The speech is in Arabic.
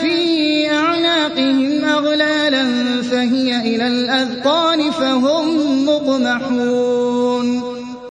في أعناقهم أغلالا فهي إلى الأذقان فهم مقمحون.